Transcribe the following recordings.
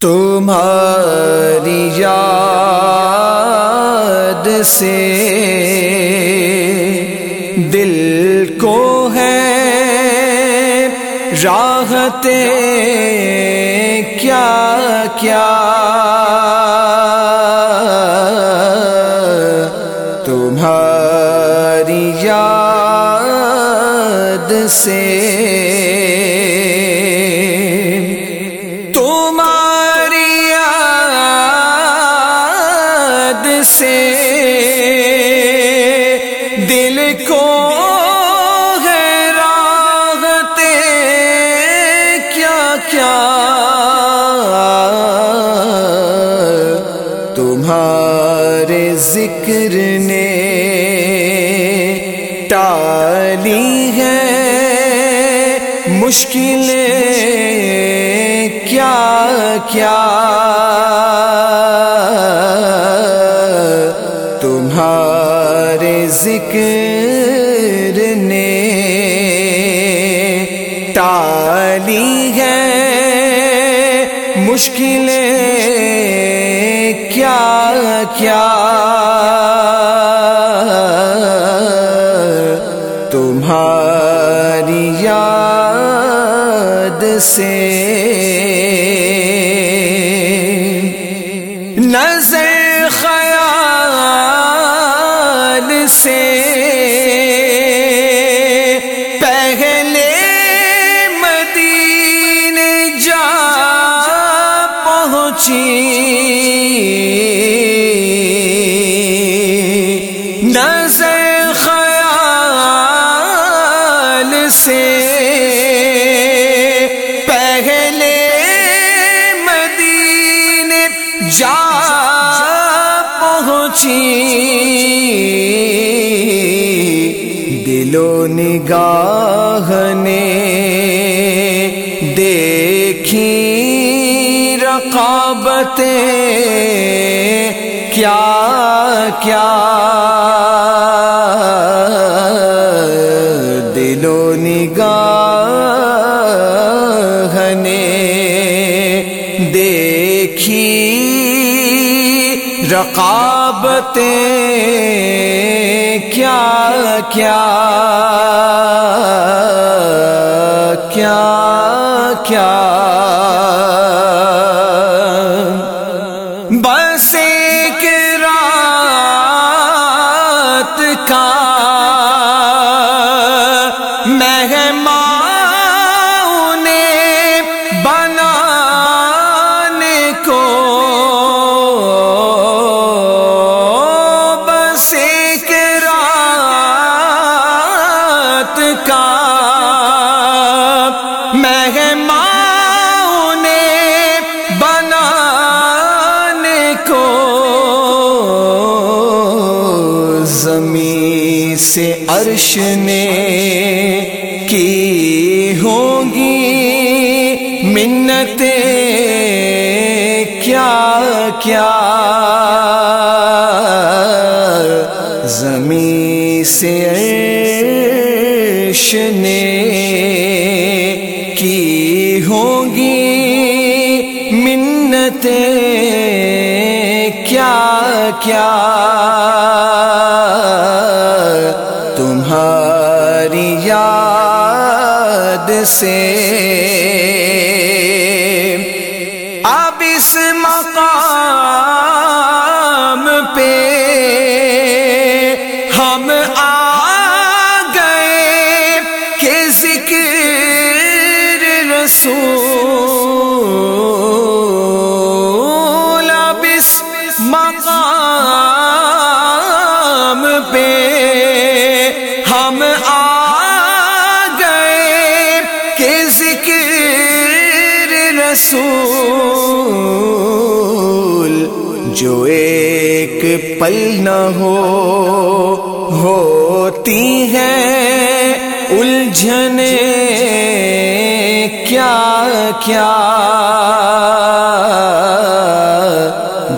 تمہاری یاد سے دل کو ہے راحتیں کیا کیا تمہاری یاد سے سے ذکر نے ٹالی ہے مشکلیں کیا کیا ذکر نے ٹالی ہے مشکلیں کیا کیا یاد سے سے پہلے مدین جا پہنچی پہنچی دلو نگاہ نے دیکھی رقابتیں کیا کیا رقابتیں کیا کیا کیا کیا سے عرش نے کی ہوں گی منتیں کیا کیا زمین سے عرش نے کی ہوں گی منتیں کیا کیا یاد رسول جو ایک پل نہ ہو، ہوتی ہیں الجھنے۔ کیا کیا؟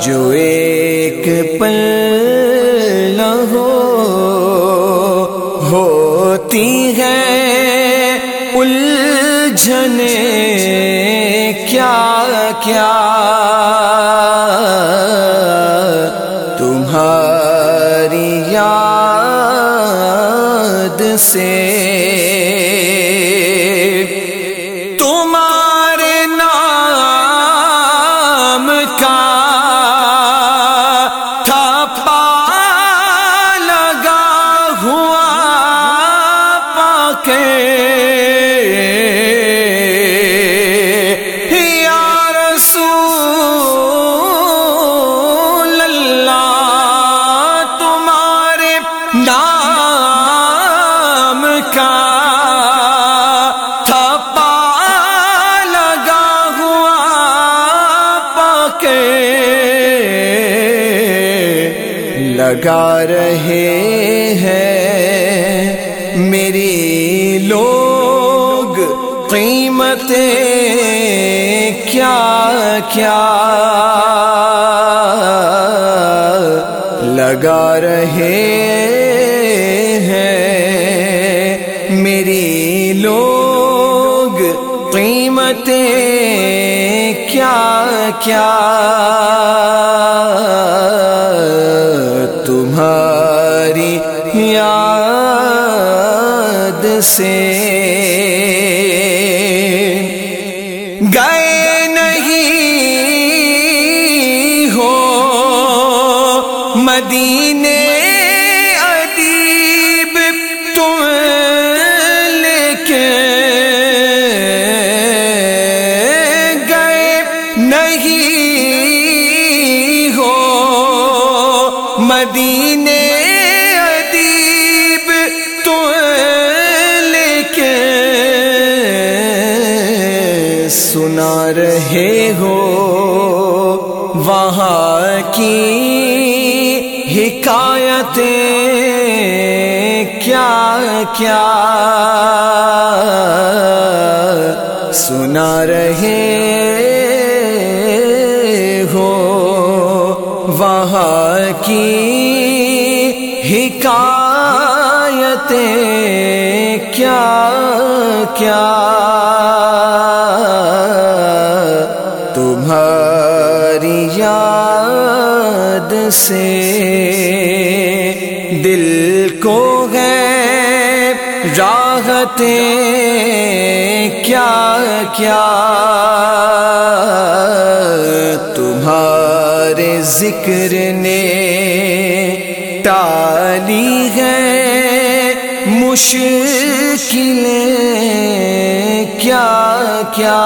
جو ایک پل نہ ہو، ہوتی ہیں الجھنے۔ کیا تمہاری یاد سے تمہارے نام کا تھپا لگا ہوا پاکے لگا رہے ہیں۔ میری لوگ قیمتیں کیا کیا۔ لگا رہے ہیں۔ میری لوگ قیمتیں کیا کیا۔ یاد سے گئے سنا رہے ہو، وہاں کی حکایتیں کیا کیا؟ سنا رہے ہو، وہاں کی حکایتیں کیا کیا؟ سے دل کو ہے راحتیں کیا کیا؟ تمہارے ذکر نے ٹالی ہے مشکلیں کیا کیا؟